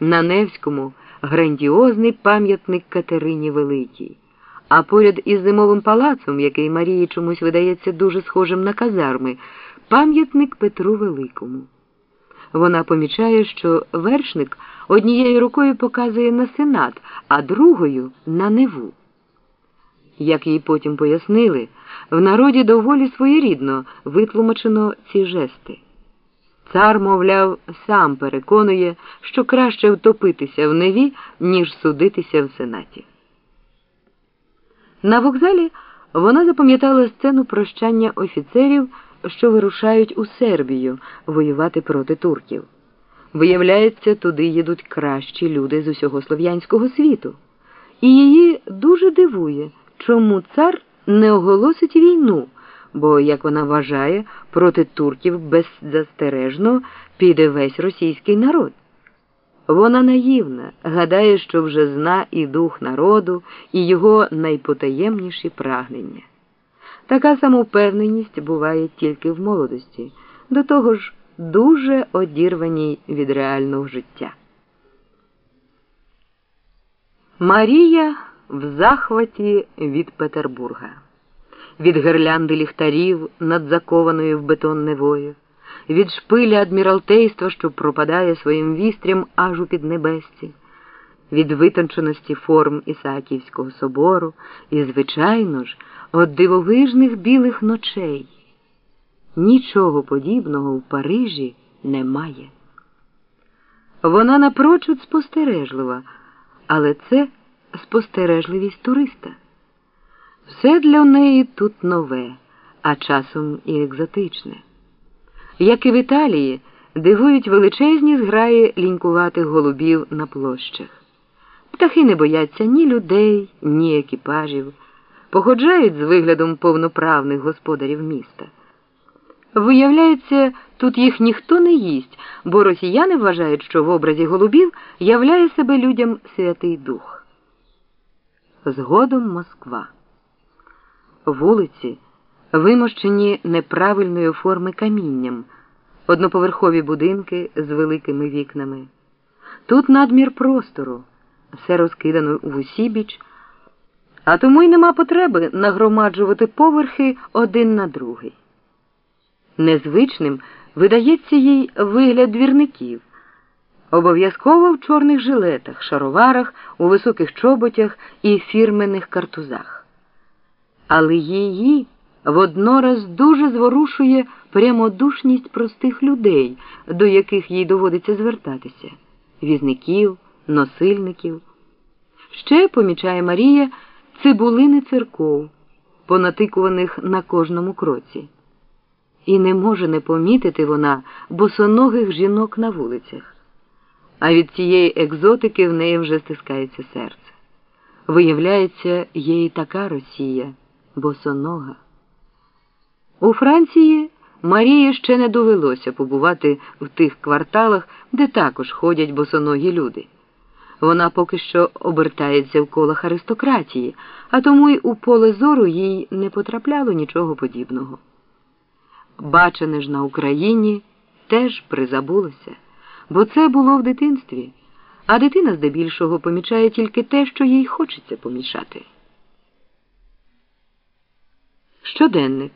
На Невському грандіозний пам'ятник Катерині Великій, а поряд із зимовим палацом, який Марії чомусь видається дуже схожим на казарми, пам'ятник Петру Великому. Вона помічає, що вершник однією рукою показує на сенат, а другою на неву. Як їй потім пояснили, в народі доволі своєрідно витлумачено ці жести. Цар, мовляв, сам переконує, що краще втопитися в неві, ніж судитися в сенаті. На вокзалі вона запам'ятала сцену прощання офіцерів, що вирушають у Сербію воювати проти турків. Виявляється, туди їдуть кращі люди з усього слов'янського світу. І її дуже дивує, чому цар не оголосить війну бо, як вона вважає, проти турків беззастережно піде весь російський народ. Вона наївна, гадає, що вже зна і дух народу, і його найпотаємніші прагнення. Така самовпевненість буває тільки в молодості, до того ж дуже одірваній від реального життя. Марія в захваті від Петербурга від гирлянди ліхтарів над закованою в бетон невою, від шпиля адміралтейства, що пропадає своїм вістрям аж у піднебесці, від витонченості форм Ісааківського собору і, звичайно ж, від дивовижних білих ночей. Нічого подібного в Парижі немає. Вона напрочуд спостережлива, але це спостережливість туриста. Все для неї тут нове, а часом і екзотичне. Як і в Італії, дивують величезні зграї лінькуватих голубів на площах. Птахи не бояться ні людей, ні екіпажів, походжають з виглядом повноправних господарів міста. Виявляється, тут їх ніхто не їсть, бо росіяни вважають, що в образі голубів являє себе людям Святий Дух. Згодом Москва вулиці, вимощені неправильної форми камінням, одноповерхові будинки з великими вікнами. Тут надмір простору, все розкидано в усі біч, а тому й нема потреби нагромаджувати поверхи один на другий. Незвичним видається їй вигляд двірників. Обов'язково в чорних жилетах, шароварах, у високих чоботях і фірменних картузах але її воднораз дуже зворушує прямодушність простих людей, до яких їй доводиться звертатися візників, носильників. Ще помічає Марія цибулини церков, понатикуваних на кожному кроці. І не може не помітити вона босоногих жінок на вулицях. А від цієї екзотики в неї вже стискається серце. Виявляється, є і така Росія босонога. У Франції Марії ще не довелося побувати в тих кварталах, де також ходять босоногі люди. Вона поки що обертається в колах аристократії, а тому й у поле зору їй не потрапляло нічого подібного. Бачене ж на Україні теж призабулося, бо це було в дитинстві, а дитина здебільшого помічає тільки те, що їй хочеться помічати. Щоденник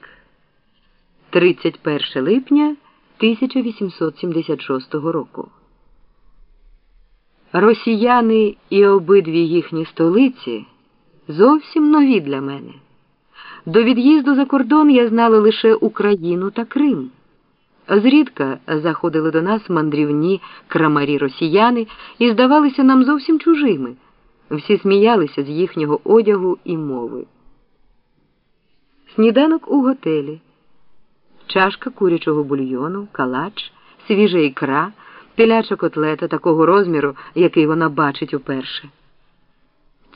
31 липня 1876 року. Росіяни і обидві їхні столиці зовсім нові для мене. До від'їзду за кордон я знала лише Україну та Крим. Зрідка заходили до нас мандрівні крамарі росіяни і здавалися нам зовсім чужими. Всі сміялися з їхнього одягу і мови. Сніданок у готелі, чашка курячого бульйону, калач, свіжа ікра, теляча котлета такого розміру, який вона бачить уперше.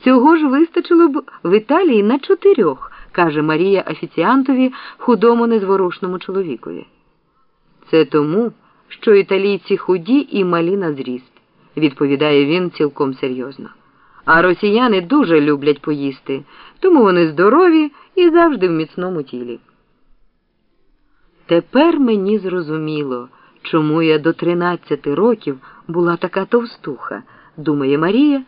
Цього ж вистачило б в Італії на чотирьох, каже Марія офіціантові худому незворушному чоловікові. Це тому, що італійці худі і малі на зріст, відповідає він цілком серйозно. А росіяни дуже люблять поїсти, тому вони здорові і завжди в міцному тілі. Тепер мені зрозуміло, чому я до 13 років була така товстуха, думає Марія.